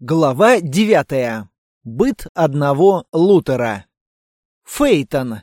Глава девятая. Быт одного Лутера. Фейтон.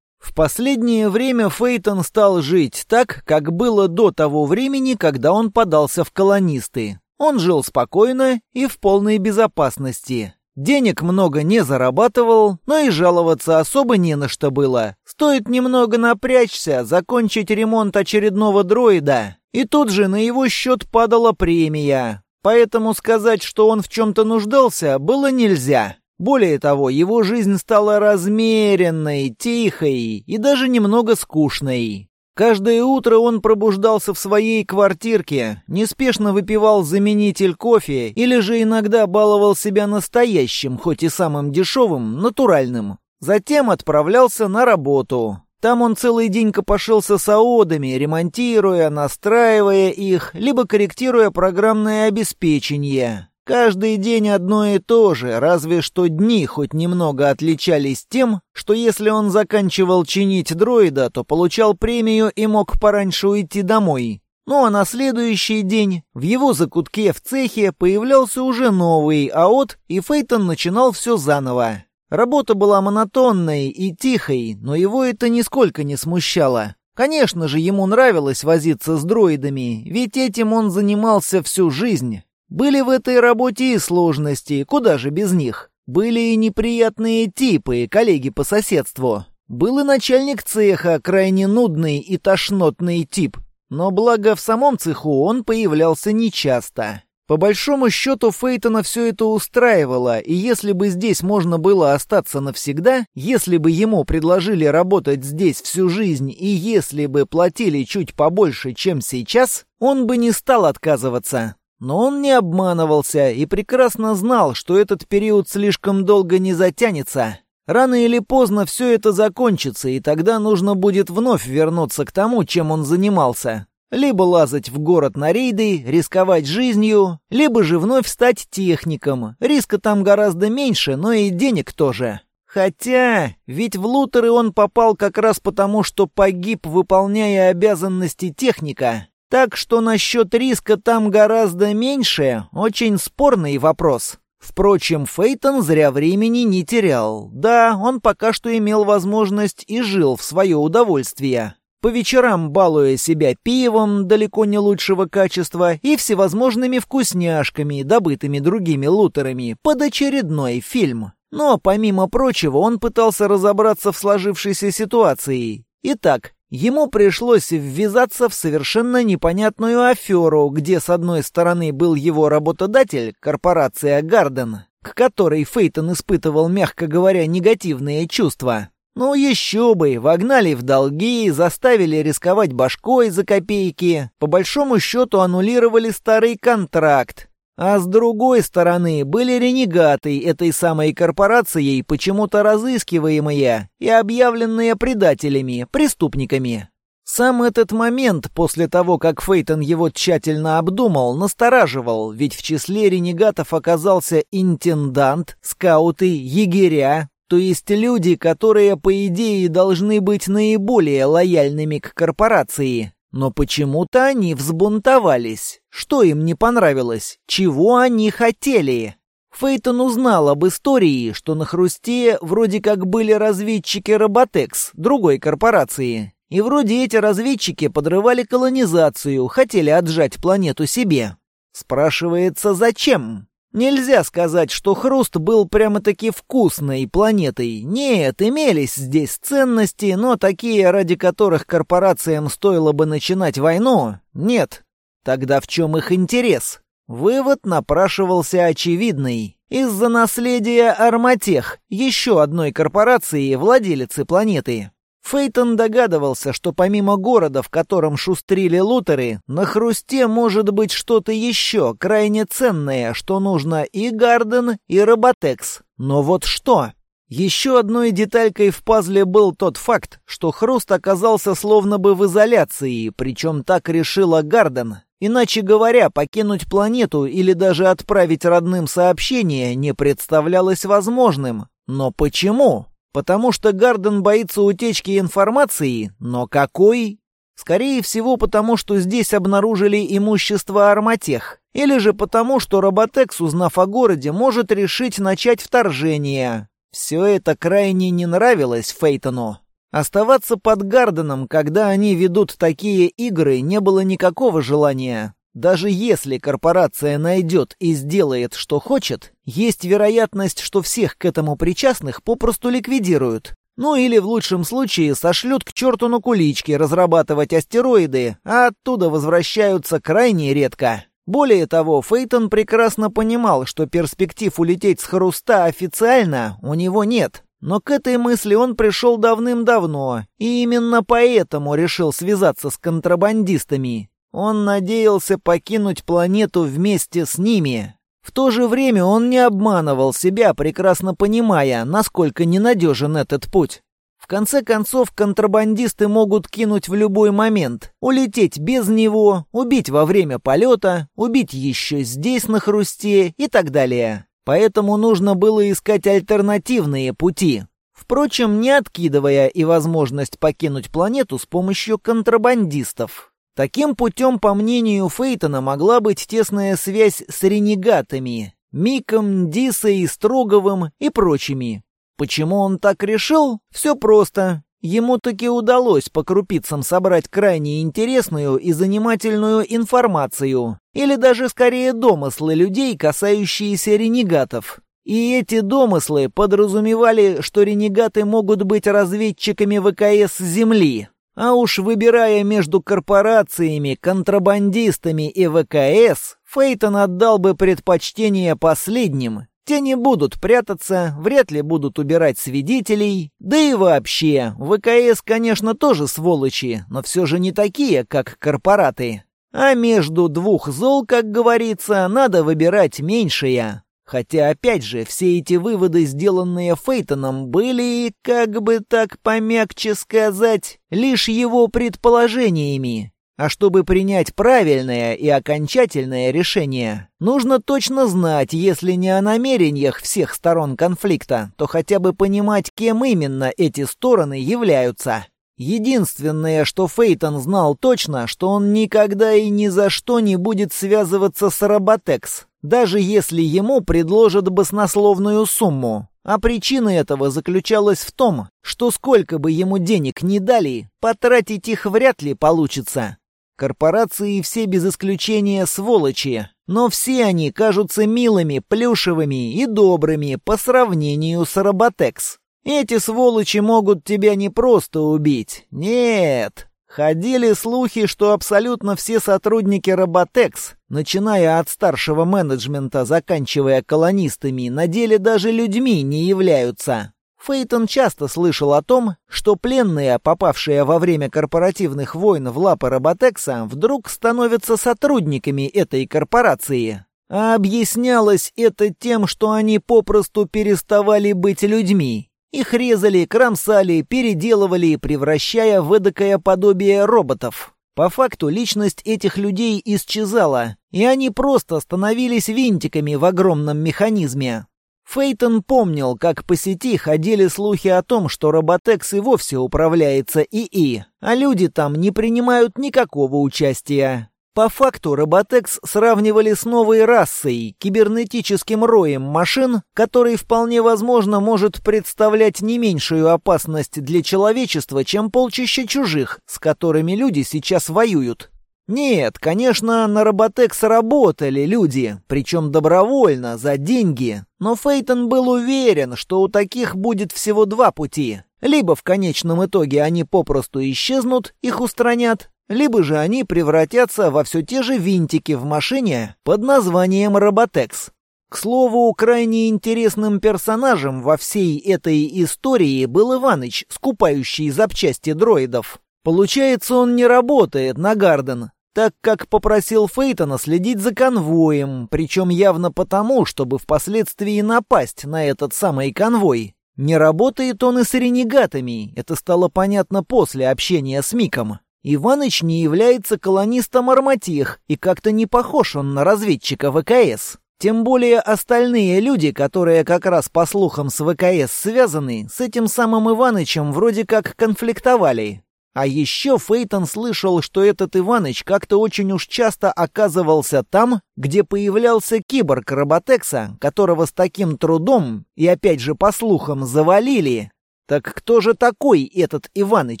В последнее время Фейтон стал жить так, как было до того времени, когда он подался в колонисты. Он жил спокойно и в полной безопасности. Денег много не зарабатывал, но и жаловаться особо не на что было. Стоит немного напрячься, закончить ремонт очередного дроида, и тут же на его счет падала премия. Поэтому сказать, что он в чем-то нуждался, было нельзя. Более того, его жизнь стала размеренной, тихой и даже немного скучной. Каждое утро он пробуждался в своей квартирке, неспешно выпивал заменитель кофе или же иногда баловал себя настоящим, хоть и самым дешевым, натуральным. Затем отправлялся на работу. Там он целый день копошился с аодами, ремонтируя, настраивая их, либо корректируя программное обеспечение. Каждый день одно и то же, разве что дни хоть немного отличались тем, что если он заканчивал чинить дроида, то получал премию и мог пораньше уйти домой. Ну а на следующий день в его закутке в цехе появлялся уже новый АОТ, и Фейтон начинал все заново. Работа была монотонной и тихой, но его это нисколько не смущало. Конечно же, ему нравилось возиться с дроидами, ведь этим он занимался всю жизнь. Были в этой работе и сложности, куда же без них. Были и неприятные типы, коллеги по соседству. Был и начальник цеха, крайне нудный и тошнотный тип. Но благо в самом цеху он появлялся нечасто. По большому счету Фейтона все это устраивало, и если бы здесь можно было остаться навсегда, если бы ему предложили работать здесь всю жизнь, и если бы платили чуть побольше, чем сейчас, он бы не стал отказываться. Но он не обманывался и прекрасно знал, что этот период слишком долго не затянется. Рано или поздно все это закончится, и тогда нужно будет вновь вернуться к тому, чем он занимался. Либо лазать в город на рейды, рисковать жизнью, либо же вновь стать техником. Риска там гораздо меньше, но и денег тоже. Хотя, ведь в лутеры он попал как раз потому, что погиб, выполняя обязанности техника. Так что насчет риска там гораздо меньше, очень спорный вопрос. Впрочем, Фейтон зря времени не терял. Да, он пока что имел возможность и жил в свое удовольствие по вечерам балуя себя пивом далеко не лучшего качества и всевозможными вкусняшками, добытыми другими лутерами, под очередной фильм. Но, помимо прочего, он пытался разобраться в сложившейся ситуации. Итак, ему пришлось ввязаться в совершенно непонятную аферу, где с одной стороны был его работодатель, корпорация «Гарден», к которой Фейтон испытывал, мягко говоря, негативные чувства, ну еще бы, вогнали в долги, заставили рисковать башкой за копейки, по большому счету аннулировали старый контракт. А с другой стороны, были ренегаты этой самой корпорацией, почему-то разыскиваемые и объявленные предателями, преступниками. Сам этот момент, после того, как Фейтон его тщательно обдумал, настораживал, ведь в числе ренегатов оказался интендант, скауты, егеря, то есть люди, которые, по идее, должны быть наиболее лояльными к корпорации. Но почему-то они взбунтовались. Что им не понравилось? Чего они хотели? Фейтон узнал об истории, что на Хрусте вроде как были разведчики Роботекс, другой корпорации. И вроде эти разведчики подрывали колонизацию, хотели отжать планету себе. Спрашивается, зачем? Нельзя сказать, что хруст был прямо-таки вкусной планетой. Нет, имелись здесь ценности, но такие, ради которых корпорациям стоило бы начинать войну, нет. Тогда в чем их интерес? Вывод напрашивался очевидный. Из-за наследия Арматех, еще одной корпорации, владелицы планеты. Фейтон догадывался, что помимо города, в котором шустрили лутеры, на хрусте может быть что-то еще крайне ценное, что нужно и Гарден, и Роботекс. Но вот что? Еще одной деталькой в пазле был тот факт, что хруст оказался словно бы в изоляции, причем так решила Гарден. Иначе говоря, покинуть планету или даже отправить родным сообщение не представлялось возможным. Но почему? Потому что Гарден боится утечки информации, но какой? Скорее всего, потому что здесь обнаружили имущество Арматех. Или же потому, что Роботекс, узнав о городе, может решить начать вторжение. Все это крайне не нравилось Фейтону. Оставаться под Гарденом, когда они ведут такие игры, не было никакого желания. Даже если корпорация найдет и сделает, что хочет, есть вероятность, что всех к этому причастных попросту ликвидируют. Ну или в лучшем случае сошлют к черту на куличке разрабатывать астероиды, а оттуда возвращаются крайне редко. Более того, Фейтон прекрасно понимал, что перспектив улететь с Хруста официально у него нет. Но к этой мысли он пришел давным-давно, и именно поэтому решил связаться с контрабандистами. Он надеялся покинуть планету вместе с ними. В то же время он не обманывал себя, прекрасно понимая, насколько ненадежен этот путь. В конце концов, контрабандисты могут кинуть в любой момент, улететь без него, убить во время полета, убить еще здесь на хрусте и так далее. Поэтому нужно было искать альтернативные пути. Впрочем, не откидывая и возможность покинуть планету с помощью контрабандистов. Таким путем, по мнению Фейтона, могла быть тесная связь с ренегатами, Миком, Дисой, Строговым и прочими. Почему он так решил? Все просто. Ему таки удалось по крупицам собрать крайне интересную и занимательную информацию, или даже скорее домыслы людей, касающиеся ренегатов. И эти домыслы подразумевали, что ренегаты могут быть разведчиками ВКС Земли, а уж выбирая между корпорациями, контрабандистами и ВКС, Фейтон отдал бы предпочтение последним. Те не будут прятаться, вряд ли будут убирать свидетелей. Да и вообще, ВКС, конечно, тоже сволочи, но все же не такие, как корпораты. А между двух зол, как говорится, надо выбирать меньшее. Хотя, опять же, все эти выводы, сделанные Фейтоном, были, как бы так помягче сказать, лишь его предположениями. А чтобы принять правильное и окончательное решение, нужно точно знать, если не о намерениях всех сторон конфликта, то хотя бы понимать, кем именно эти стороны являются. Единственное, что Фейтон знал точно, что он никогда и ни за что не будет связываться с Роботекс, даже если ему предложат баснословную сумму. А причина этого заключалась в том, что сколько бы ему денег ни дали, потратить их вряд ли получится. Корпорации все без исключения сволочи, но все они кажутся милыми, плюшевыми и добрыми по сравнению с Роботекс. Эти сволочи могут тебя не просто убить. Нет, Ходили слухи, что абсолютно все сотрудники Роботекс, начиная от старшего менеджмента, заканчивая колонистами, на деле даже людьми не являются. Фейтон часто слышал о том, что пленные, попавшие во время корпоративных войн в лапы Роботекса, вдруг становятся сотрудниками этой корпорации. А объяснялось это тем, что они попросту переставали быть людьми их резали, кромсали, переделывали, превращая в эдакое подобие роботов. По факту личность этих людей исчезала, и они просто становились винтиками в огромном механизме. Фейтон помнил, как по сети ходили слухи о том, что Роботекс и вовсе управляется ИИ, а люди там не принимают никакого участия. По факту Роботекс сравнивали с новой расой, кибернетическим роем машин, который вполне возможно может представлять не меньшую опасность для человечества, чем полчища чужих, с которыми люди сейчас воюют. Нет, конечно, на Роботекс работали люди, причем добровольно, за деньги, но Фейтон был уверен, что у таких будет всего два пути. Либо в конечном итоге они попросту исчезнут, их устранят, либо же они превратятся во все те же винтики в машине под названием «Роботекс». К слову, крайне интересным персонажем во всей этой истории был Иваныч, скупающий запчасти дроидов. Получается, он не работает на Гарден, так как попросил Фейтона следить за конвоем, причем явно потому, чтобы впоследствии напасть на этот самый конвой. Не работает он и с ренегатами, это стало понятно после общения с Миком. Иваныч не является колонистом Арматех, и как-то не похож он на разведчика ВКС. Тем более остальные люди, которые как раз по слухам с ВКС связаны, с этим самым Иванычем вроде как конфликтовали. А еще Фейтон слышал, что этот Иваныч как-то очень уж часто оказывался там, где появлялся киборг Роботекса, которого с таким трудом, и опять же по слухам, завалили. Так кто же такой этот Иваныч,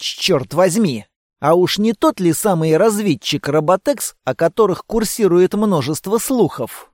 черт возьми? А уж не тот ли самый разведчик Роботекс, о которых курсирует множество слухов?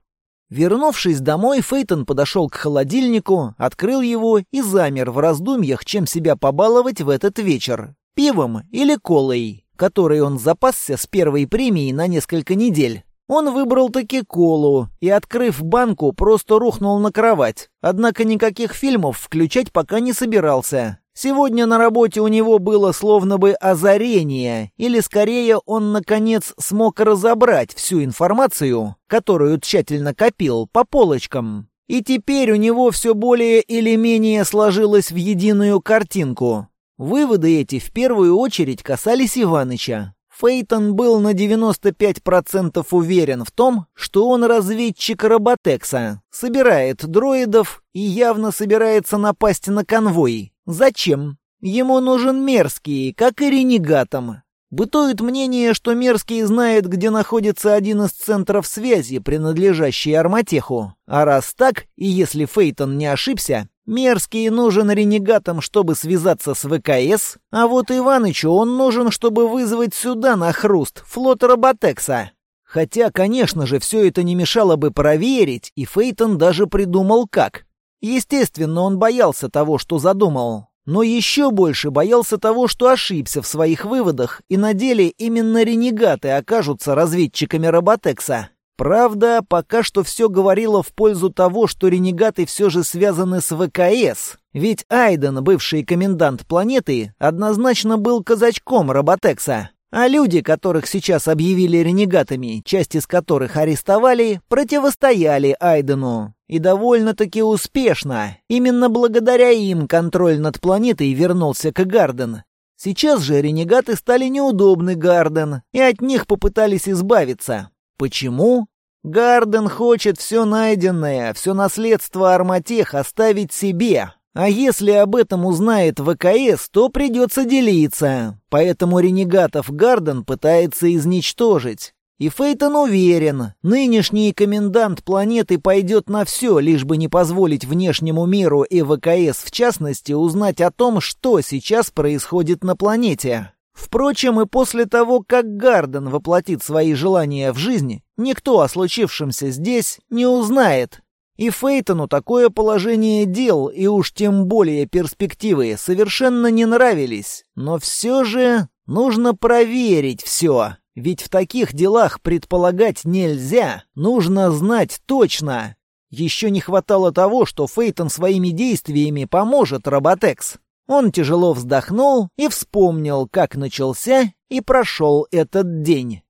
Вернувшись домой, Фейтон подошел к холодильнику, открыл его и замер в раздумьях, чем себя побаловать в этот вечер пивом или колой, которой он запасся с первой премией на несколько недель. Он выбрал таки колу и, открыв банку, просто рухнул на кровать. Однако никаких фильмов включать пока не собирался. Сегодня на работе у него было словно бы озарение, или скорее он, наконец, смог разобрать всю информацию, которую тщательно копил, по полочкам. И теперь у него все более или менее сложилось в единую картинку. Выводы эти в первую очередь касались Иваныча. Фейтон был на 95% уверен в том, что он разведчик Роботекса, собирает дроидов и явно собирается напасть на конвой. Зачем? Ему нужен Мерзкий, как и Ренегатам. Бытует мнение, что Мерзкий знает, где находится один из центров связи, принадлежащий Арматеху. А раз так, и если Фейтон не ошибся, Мерзкий нужен ренегатам, чтобы связаться с ВКС, а вот Иванычу он нужен, чтобы вызвать сюда на хруст флот Роботекса. Хотя, конечно же, все это не мешало бы проверить, и Фейтон даже придумал как. Естественно, он боялся того, что задумал. Но еще больше боялся того, что ошибся в своих выводах, и на деле именно ренегаты окажутся разведчиками Роботекса. Правда, пока что все говорило в пользу того, что ренегаты все же связаны с ВКС. Ведь Айден, бывший комендант планеты, однозначно был казачком Роботекса. А люди, которых сейчас объявили ренегатами, часть из которых арестовали, противостояли Айдену. И довольно-таки успешно. Именно благодаря им контроль над планетой вернулся к Гарден. Сейчас же ренегаты стали неудобны Гарден, и от них попытались избавиться. Почему? Гарден хочет все найденное, все наследство Арматех оставить себе. А если об этом узнает ВКС, то придется делиться. Поэтому ренегатов Гарден пытается изничтожить. И Фейтон уверен, нынешний комендант планеты пойдет на все, лишь бы не позволить внешнему миру и ВКС в частности узнать о том, что сейчас происходит на планете. Впрочем, и после того, как Гарден воплотит свои желания в жизнь, никто о случившемся здесь не узнает. И Фейтону такое положение дел, и уж тем более перспективы, совершенно не нравились. Но все же нужно проверить все. Ведь в таких делах предполагать нельзя, нужно знать точно. Еще не хватало того, что Фейтон своими действиями поможет Роботекс. Он тяжело вздохнул и вспомнил, как начался и прошел этот день.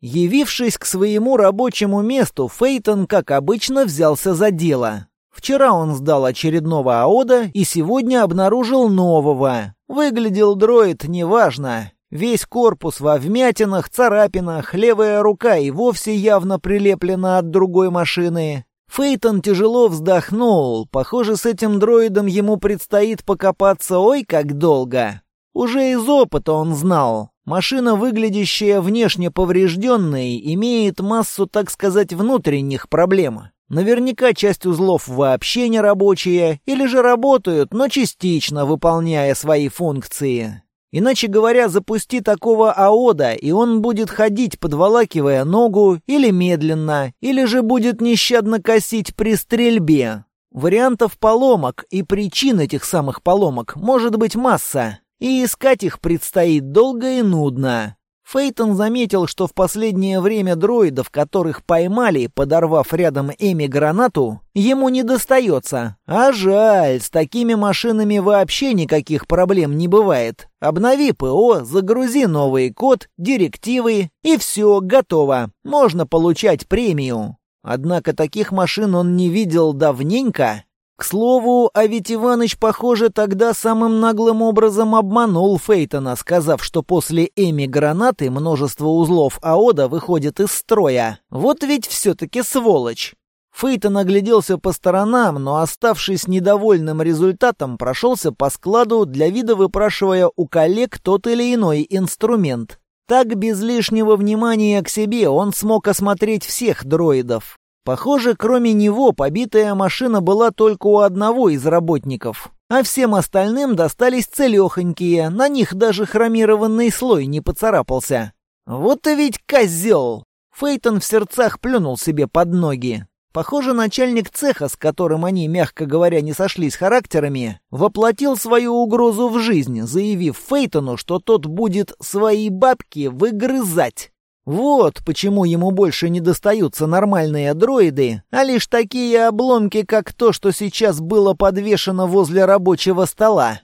Явившись к своему рабочему месту, Фейтон, как обычно, взялся за дело. Вчера он сдал очередного АОДа и сегодня обнаружил нового. Выглядел дроид неважно. Весь корпус во вмятинах, царапинах, левая рука и вовсе явно прилеплена от другой машины. Фейтон тяжело вздохнул. Похоже, с этим дроидом ему предстоит покопаться ой как долго. Уже из опыта он знал. Машина, выглядящая внешне поврежденной, имеет массу, так сказать, внутренних проблем. Наверняка часть узлов вообще не рабочие, или же работают, но частично выполняя свои функции. Иначе говоря, запусти такого аода, и он будет ходить, подволакивая ногу, или медленно, или же будет нещадно косить при стрельбе. Вариантов поломок и причин этих самых поломок может быть масса, и искать их предстоит долго и нудно. Фейтон заметил, что в последнее время дроидов, которых поймали, подорвав рядом Эми гранату, ему не достается. А жаль, с такими машинами вообще никаких проблем не бывает. Обнови ПО, загрузи новый код, директивы, и все, готово. Можно получать премию. Однако таких машин он не видел давненько. К слову, а ведь Иваныч, похоже, тогда самым наглым образом обманул Фейтона, сказав, что после Эми гранаты множество узлов АОДа выходит из строя. Вот ведь все-таки сволочь. Фейтон огляделся по сторонам, но, оставшись недовольным результатом, прошелся по складу, для вида выпрашивая у коллег тот или иной инструмент. Так, без лишнего внимания к себе, он смог осмотреть всех дроидов. Похоже, кроме него, побитая машина была только у одного из работников. А всем остальным достались целехонькие, на них даже хромированный слой не поцарапался. Вот и ведь козел! Фейтон в сердцах плюнул себе под ноги. Похоже, начальник цеха, с которым они, мягко говоря, не сошлись характерами, воплотил свою угрозу в жизнь, заявив Фейтону, что тот будет свои бабки выгрызать. Вот почему ему больше не достаются нормальные дроиды, а лишь такие обломки, как то, что сейчас было подвешено возле рабочего стола.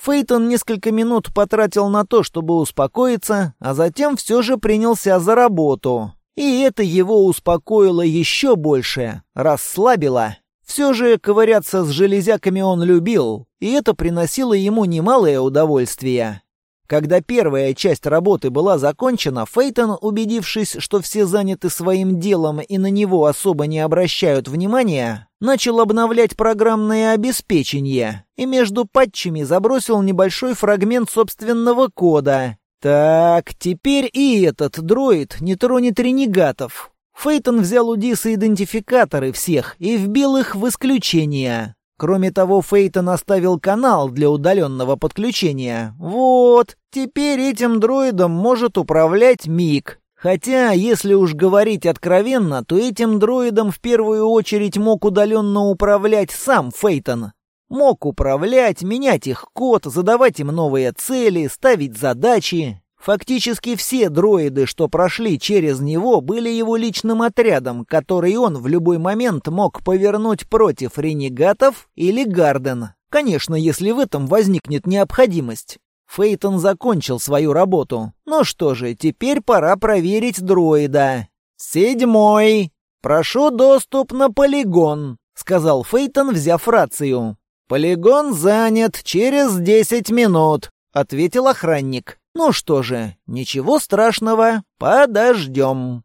Фейтон несколько минут потратил на то, чтобы успокоиться, а затем все же принялся за работу. И это его успокоило еще больше, расслабило. Все же ковыряться с железяками он любил, и это приносило ему немалое удовольствие. Когда первая часть работы была закончена, Фейтон, убедившись, что все заняты своим делом и на него особо не обращают внимания, начал обновлять программное обеспечение и между патчами забросил небольшой фрагмент собственного кода, так, теперь и этот дроид не тронет ренегатов. Фейтон взял у Диса идентификаторы всех и вбил их в исключение. Кроме того, Фейтон оставил канал для удаленного подключения. Вот, теперь этим дроидом может управлять Мик. Хотя, если уж говорить откровенно, то этим дроидом в первую очередь мог удаленно управлять сам Фейтон. Мог управлять, менять их код, задавать им новые цели, ставить задачи. Фактически все дроиды, что прошли через него, были его личным отрядом, который он в любой момент мог повернуть против ренегатов или Гарден. Конечно, если в этом возникнет необходимость. Фейтон закончил свою работу. Ну что же, теперь пора проверить дроида. «Седьмой. Прошу доступ на полигон», — сказал Фейтон, взяв рацию. «Полигон занят через десять минут», — ответил охранник. «Ну что же, ничего страшного, подождем».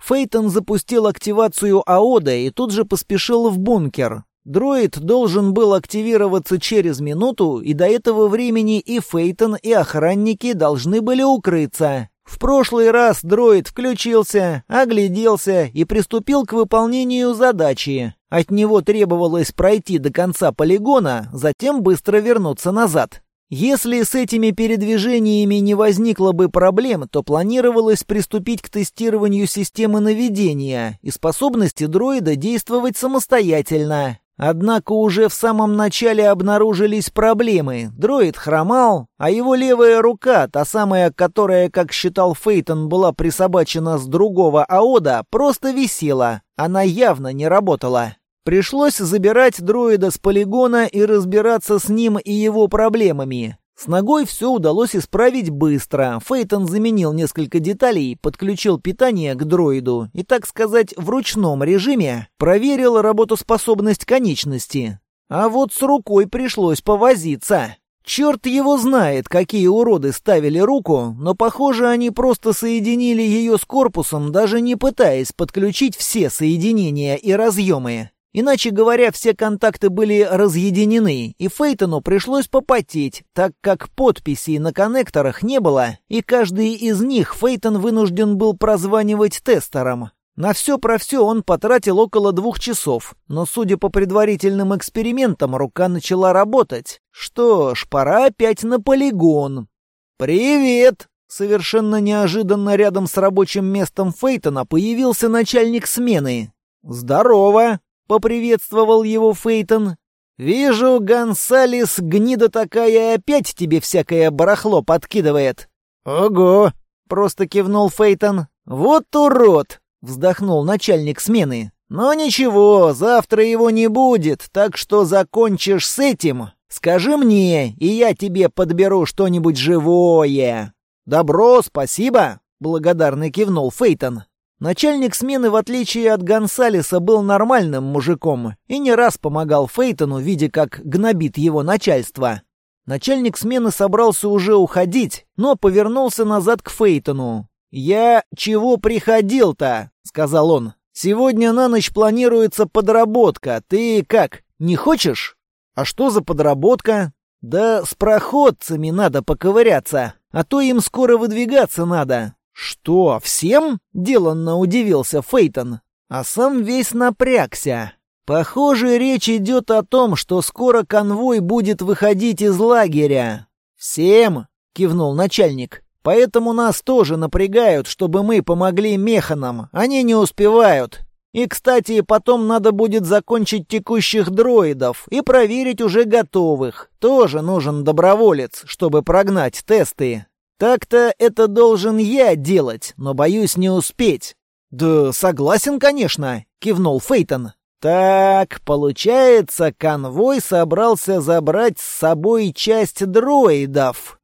Фейтон запустил активацию АОДа и тут же поспешил в бункер. Дроид должен был активироваться через минуту, и до этого времени и Фейтон, и охранники должны были укрыться. В прошлый раз дроид включился, огляделся и приступил к выполнению задачи. От него требовалось пройти до конца полигона, затем быстро вернуться назад. Если с этими передвижениями не возникло бы проблем, то планировалось приступить к тестированию системы наведения и способности дроида действовать самостоятельно. Однако уже в самом начале обнаружились проблемы. Дроид хромал, а его левая рука, та самая, которая, как считал Фейтон, была присобачена с другого АОДа, просто висела. Она явно не работала. Пришлось забирать дроида с полигона и разбираться с ним и его проблемами. С ногой все удалось исправить быстро. Фейтон заменил несколько деталей, подключил питание к дроиду и, так сказать, в ручном режиме проверил работоспособность конечности. А вот с рукой пришлось повозиться. Черт его знает, какие уроды ставили руку, но, похоже, они просто соединили ее с корпусом, даже не пытаясь подключить все соединения и разъемы. Иначе говоря, все контакты были разъединены, и Фейтону пришлось попотеть, так как подписей на коннекторах не было, и каждый из них Фейтон вынужден был прозванивать тестером. На все про все он потратил около двух часов, но, судя по предварительным экспериментам, рука начала работать. Что ж, пора опять на полигон. «Привет!» Совершенно неожиданно рядом с рабочим местом Фейтона появился начальник смены. «Здорово!» — поприветствовал его Фейтон. «Вижу, Гонсалес, гнида такая, опять тебе всякое барахло подкидывает». «Ого!» — просто кивнул Фейтон. «Вот урод!» — вздохнул начальник смены. «Но ничего, завтра его не будет, так что закончишь с этим. Скажи мне, и я тебе подберу что-нибудь живое». «Добро, спасибо!» — благодарно кивнул Фейтон. Начальник смены, в отличие от Гонсалеса, был нормальным мужиком и не раз помогал Фейтону, видя, как гнобит его начальство. Начальник смены собрался уже уходить, но повернулся назад к Фейтону. «Я чего приходил-то?» — сказал он. Сегодня на ночь планируется подработка. Ты как, не хочешь? А что за подработка? Да с проходцами надо поковыряться, а то им скоро выдвигаться надо. Что, всем? Деланно удивился Фейтон, а сам весь напрягся. Похоже, речь идет о том, что скоро конвой будет выходить из лагеря. Всем, кивнул начальник. Поэтому нас тоже напрягают, чтобы мы помогли механам. Они не успевают. И, кстати, потом надо будет закончить текущих дроидов и проверить уже готовых. Тоже нужен доброволец, чтобы прогнать тесты. Так-то это должен я делать, но боюсь не успеть. Да согласен, конечно, кивнул Фейтон. Так, получается, конвой собрался забрать с собой часть дроидов.